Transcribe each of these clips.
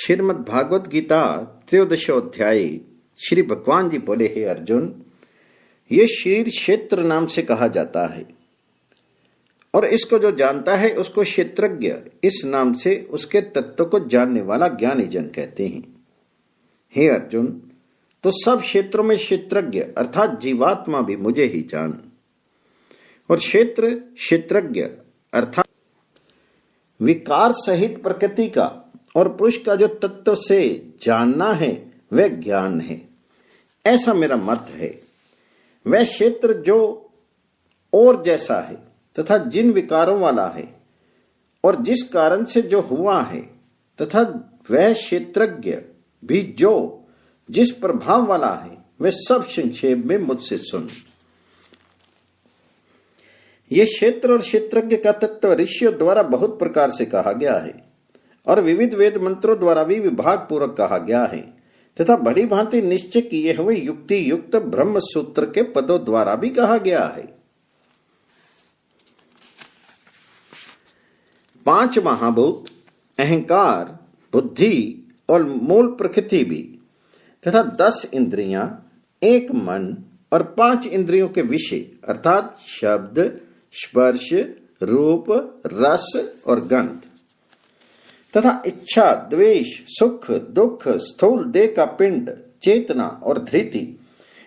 श्रीमद् भागवत गीता त्रयोदशोध्याय श्री भगवान जी बोले, हे अर्जुन, ये शरीर क्षेत्र नाम से कहा जाता है और इसको जो जानता है, उसको क्षेत्रज्ञ इस नाम से उसके तत्व को जानने वाला ज्ञानी जन कहते हैं। हे अर्जुन तो सब क्षेत्रों में क्षेत्रज्ञ अर्थात जीवात्मा भी मुझे ही जान। और क्षेत्र, क्षेत्रज्ञ अर्थात विकार सहित प्रकृति का और पुरुष का जो तत्व से जानना है, वह ज्ञान है। ऐसा मेरा मत है। वह क्षेत्र जो और जैसा है तथा जिन विकारों वाला है और जिस कारण से जो हुआ है तथा वह क्षेत्रज्ञ भी जो जिस प्रभाव वाला है, वह सब संक्षेप में मुझसे सुन। यह क्षेत्र और क्षेत्रज्ञ का तत्व ऋषियों द्वारा बहुत प्रकार से कहा गया है। और विविध वेद मंत्रों द्वारा भी विभाग पूर्वक कहा गया है। तथा बड़ी भांति निश्चय किए हुए युक्ति युक्त ब्रह्म सूत्र के पदों द्वारा भी कहा गया है। पाँच महाभूत, अहंकार, बुद्धि और मूल प्रकृति भी, तथा दस इंद्रियाँ, एक मन और पाँच इंद्रियों के विषय, अर्थात शब्द, स्पर्श, रूप, रस और गंध। तथा इच्छा, द्वेष, सुख, दुख, स्थूल देह का पिंड, चेतना और धृति।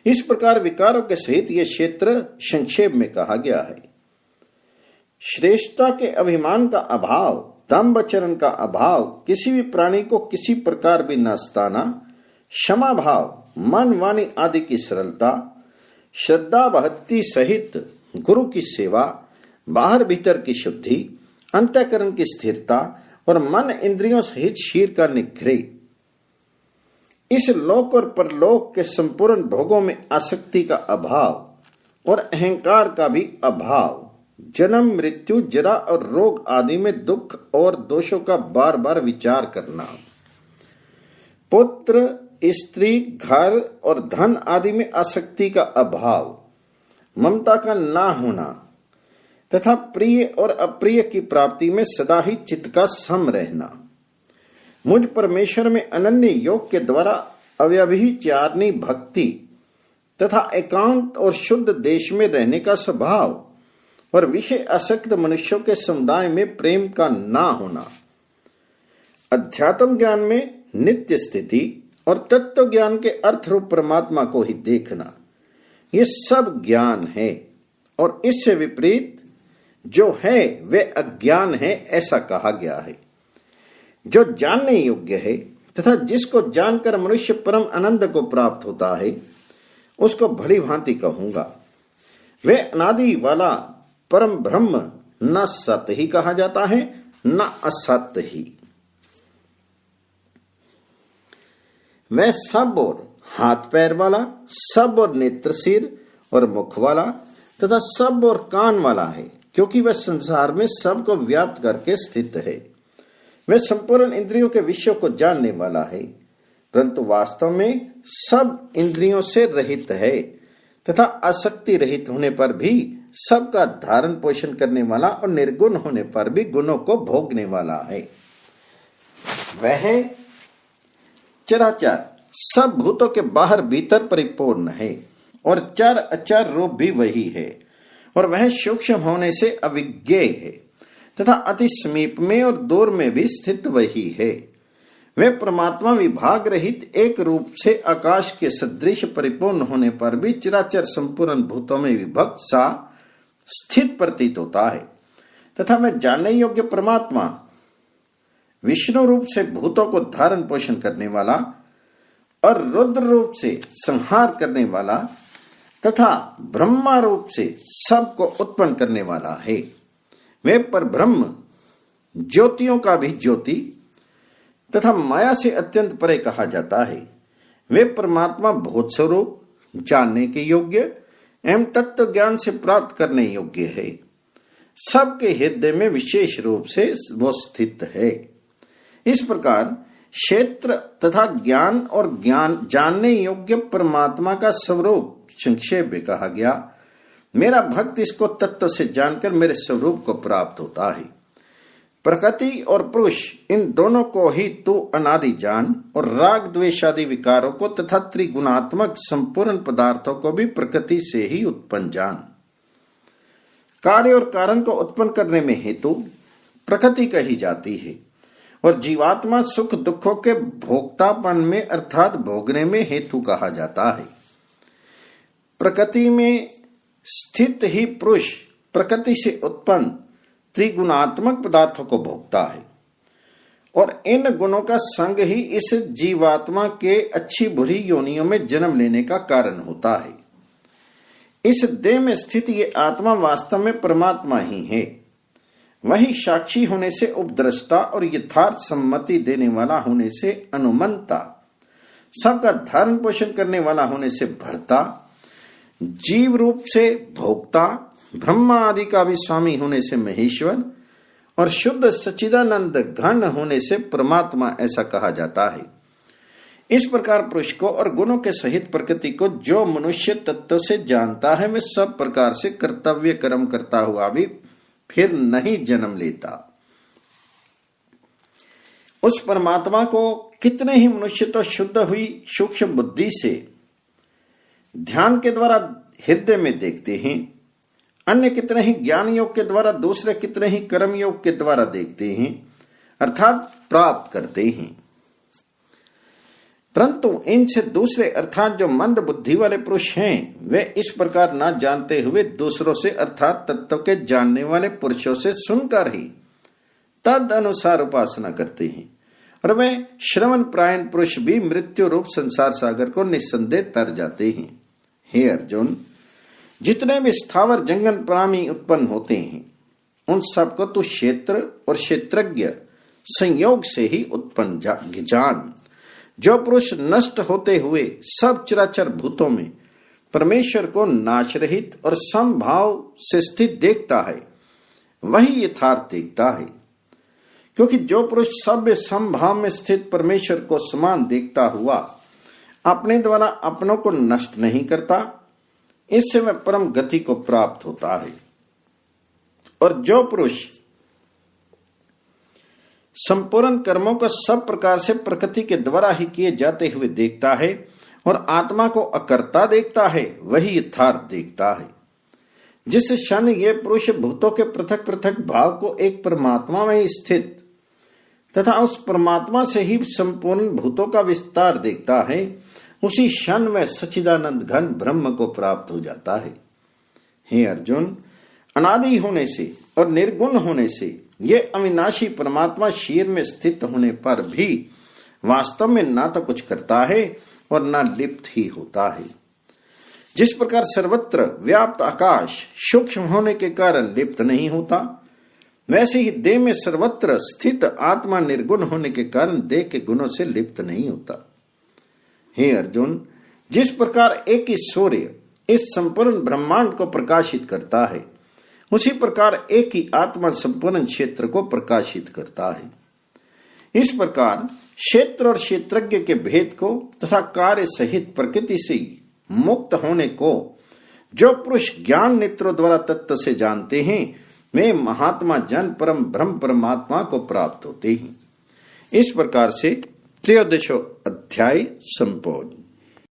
इस प्रकार विकारों के सहित यह क्षेत्र संक्षेप में कहा गया है। श्रेष्ठता के अभिमान का अभाव दम्ब चरण का अभाव, किसी भी प्राणी को किसी प्रकार भी न सताना क्षमा भाव मन वाणी आदि की सरलता श्रद्धा भक्ति सहित गुरु की सेवा, बाहर भीतर की शुद्धि, अंतकरण की स्थिरता और मन इंद्रियों सहित शीर का निग्रह। इस लोक और परलोक के संपूर्ण भोगों में आसक्ति का अभाव और अहंकार का भी अभाव, जन्म, मृत्यु, जरा और रोग आदि में दुख और दोषों का बार बार विचार करना। पुत्र, स्त्री, घर और धन आदि में आसक्ति का अभाव, ममता का ना होना तथा प्रिय और अप्रिय की प्राप्ति में सदा ही चित्त का सम रहना। मुझ परमेश्वर में अनन्य योग के द्वारा अव्यभिचारणी भक्ति तथा एकांत और शुद्ध देश में रहने का स्वभाव और विषय आसक्त मनुष्यों के समुदाय में प्रेम का ना होना। अध्यात्म ज्ञान में नित्य स्थिति और तत्व ज्ञान के अर्थ रूप परमात्मा को ही देखना, ये सब ज्ञान है और इससे विपरीत जो है, वे अज्ञान है, ऐसा कहा गया है। जो जानने योग्य है, तथा जिसको जानकर मनुष्य परम आनंद को प्राप्त होता है, उसको भली भांति कहूँगा। वे अनादि वाला परम ब्रह्म, न सत्य ही कहा जाता है, न असत्य ही। वह सब और हाथ पैर वाला, सब और नेत्र सिर और मुख वाला, तथा सब और कान वाला है। क्योंकि वह संसार में सबको व्याप्त करके स्थित है। वह संपूर्ण इंद्रियों के विषयों को जानने वाला है, परंतु वास्तव में सब इंद्रियों से रहित है, तथा आसक्ति रहित होने पर भी सबका धारण पोषण करने वाला और निर्गुण होने पर भी गुणों को भोगने वाला है। वह चराचर सब भूतों के बाहर भीतर परिपूर्ण है, और चार अचार रूप भी वही है। और वह सूक्ष्म होने से अविज्ञ है, तथा अति समीप में और दूर में भी स्थित वही है। वे परमात्मा विभाग रहित एक रूप से आकाश के सदृश परिपूर्ण होने पर भी चिराचर संपूर्ण भूतों में विभक्त सा स्थित प्रतीत होता है, तथा मैं जानने योग्य परमात्मा, विष्णु रूप से भूतों को धारण पोषण करने वाला और रुद्र रूप से संहार करने वाला तथा ब्रह्मा रूप से सबको उत्पन्न करने वाला है। वे पर ब्रह्म, ज्योतियों का भी ज्योति तथा माया से अत्यंत परे कहा जाता है। वे परमात्मा बहुत स्वरूप, जानने के योग्य एवं तत्व ज्ञान से प्राप्त करने योग्य है। सबके हृदय में विशेष रूप से वो स्थित है। इस प्रकार क्षेत्र तथा ज्ञान और ज्ञान जानने योग्य परमात्मा का स्वरूप संक्षेप में कहा गया, मेरा भक्त इसको तत्व से जानकर मेरे स्वरूप को प्राप्त होता है। प्रकृति और पुरुष, इन दोनों को ही तू अनादि जान और राग द्वेशादि विकारों को तथा त्रिगुणात्मक संपूर्ण पदार्थों को भी प्रकृति से ही उत्पन्न जान। कार्य और कारण को उत्पन्न करने में हेतु प्रकृति कही जाती है और जीवात्मा सुख दुखों के भोक्तापन में अर्थात भोगने में हेतु कहा जाता है। प्रकृति में स्थित ही पुरुष प्रकृति से उत्पन्न त्रिगुणात्मक पदार्थों को भोगता है। और इन गुणों का संग ही इस जीवात्मा के अच्छी बुरी योनियों में जन्म लेने का कारण होता है। इस देह में स्थित ये आत्मा वास्तव में परमात्मा ही है। वही साक्षी होने से उपद्रष्टा और यथार्थ सम्मति देने वाला होने से अनुमंता। सबका धारण पोषण करने वाला होने से भरता। जीव रूप से भोक्ता ब्रह्मा आदि का भी स्वामी होने से महेश्वर और शुद्ध सचिदानंद घन होने से परमात्मा ऐसा कहा जाता है। इस प्रकार पुरुष को और गुणों के सहित प्रकृति को जो मनुष्य तत्व से जानता है, वह सब प्रकार से कर्तव्य कर्म करता हुआ भी फिर नहीं जन्म लेता। उस परमात्मा को कितने ही मनुष्य तो शुद्ध हुई, सूक्ष्म बुद्धि से ध्यान के द्वारा हृदय में देखते हैं, अन्य कितने ही ज्ञान योग के द्वारा, दूसरे कितने ही कर्म योग के द्वारा देखते हैं, अर्थात प्राप्त करते हैं। परंतु इनसे दूसरे, अर्थात जो मंद बुद्धि वाले पुरुष हैं, वे इस प्रकार ना जानते हुए दूसरों से, अर्थात तत्व के जानने वाले पुरुषों से सुनकर ही तद अनुसार उपासना करते हैं। और वे श्रवण प्रायण पुरुष भी मृत्यु रूप संसार सागर को निस्संदेह तर जाते हैं। हे अर्जुन, जितने भी स्थावर जंगल प्राणी उत्पन्न होते हैं, उन सबको तो क्षेत्र और क्षेत्रज्ञ संयोग से ही उत्पन्न जान। जो पुरुष नष्ट होते हुए सब चराचर भूतों में परमेश्वर को नाश रहित और समभाव से स्थित देखता है, वही यथार्थ देखता है। क्योंकि जो पुरुष सभ्य समभाव में स्थित परमेश्वर को समान देखता हुआ अपने द्वारा अपनों को नष्ट नहीं करता, इससे वह परम गति को प्राप्त होता है। और जो पुरुष संपूर्ण कर्मों को सब प्रकार से प्रकृति के द्वारा ही किए जाते हुए देखता है और आत्मा को अकर्ता देखता है, वही यथार्थ देखता है। जिस क्षण ये पुरुष भूतों के पृथक पृथक भाव को एक परमात्मा में स्थित तथा उस परमात्मा से ही संपूर्ण भूतों का विस्तार देखता है, उसी क्षण में सचिदानंद घन ब्रह्म को प्राप्त हो जाता है। हे अर्जुन, अनादि होने से और निर्गुण होने से ये अविनाशी परमात्मा शीर में स्थित होने पर भी वास्तव में ना तो कुछ करता है और ना लिप्त ही होता है। जिस प्रकार सर्वत्र व्याप्त आकाश सूक्ष्म होने के कारण लिप्त नहीं होता वैसे ही देह में सर्वत्र स्थित आत्मा निर्गुण होने के कारण देह के गुणों से लिप्त नहीं होता। हे अर्जुन, जिस प्रकार एक ही सूर्य इस संपूर्ण ब्रह्मांड को प्रकाशित करता है, उसी प्रकार एक ही आत्मा संपूर्ण क्षेत्र को प्रकाशित करता है। इस प्रकार क्षेत्र और क्षेत्रज्ञ के भेद को तथा कार्य सहित प्रकृति से मुक्त होने को जो पुरुष ज्ञान नेत्रों द्वारा तत्व से जानते हैं वे महात्मा जन परम ब्रह्म परमात्मा को प्राप्त होते हैं। इस प्रकार से त्रयोदशो अध्याय संपूर्ण